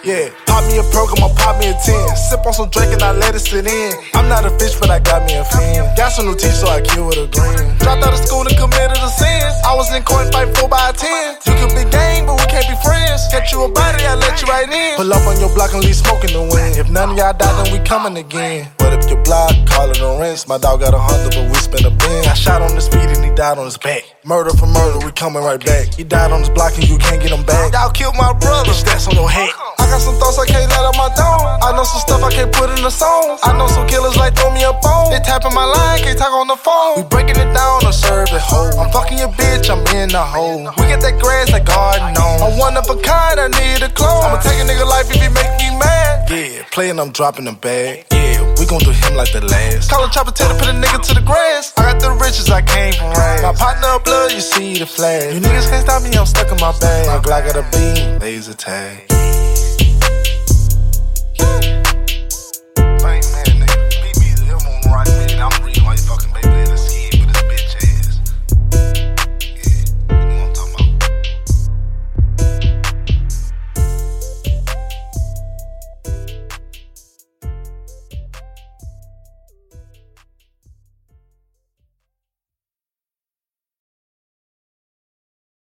Yeah, pop me a perk, I'ma pop me a 10. Sip on some drink and I let it sit in. I'm not a fish, but I got me a fin. Got some new teeth, so I kill with a grin. Dropped out of school and committed a sin. I was in court fight 4 by 10. You could be gang, but we can't be friends. Catch you a body, I let you right in. Pull up on your block and leave smoking the wind. If none of y'all die, then we coming again. But if your block, call it a rinse. My dog got a hundred, but we spend a bin. I shot on the speed and he died on his back. Murder for murder, we coming right back. He died on his block and you can't get him back. Y'all killed my brother, bitch, that's on your head. Can't put in the song. I know some killers like throw me a bone. They tapping my line, can't talk on the phone. We breaking it down or serve it whole. I'm fucking your bitch, I'm in the hole. We get that grass like garden on. I'm one of a kind, I need a clone. I'ma take a nigga life if he make me mad. Yeah, playing, I'm dropping the bag. Yeah, we gon' do him like the last. Call a chopper to put a nigga to the grass. I got the riches, I came from rags. My partner blood, you see the flash. You niggas can't stop me, I'm stuck in my bag. My Glock got a beam, laser tag.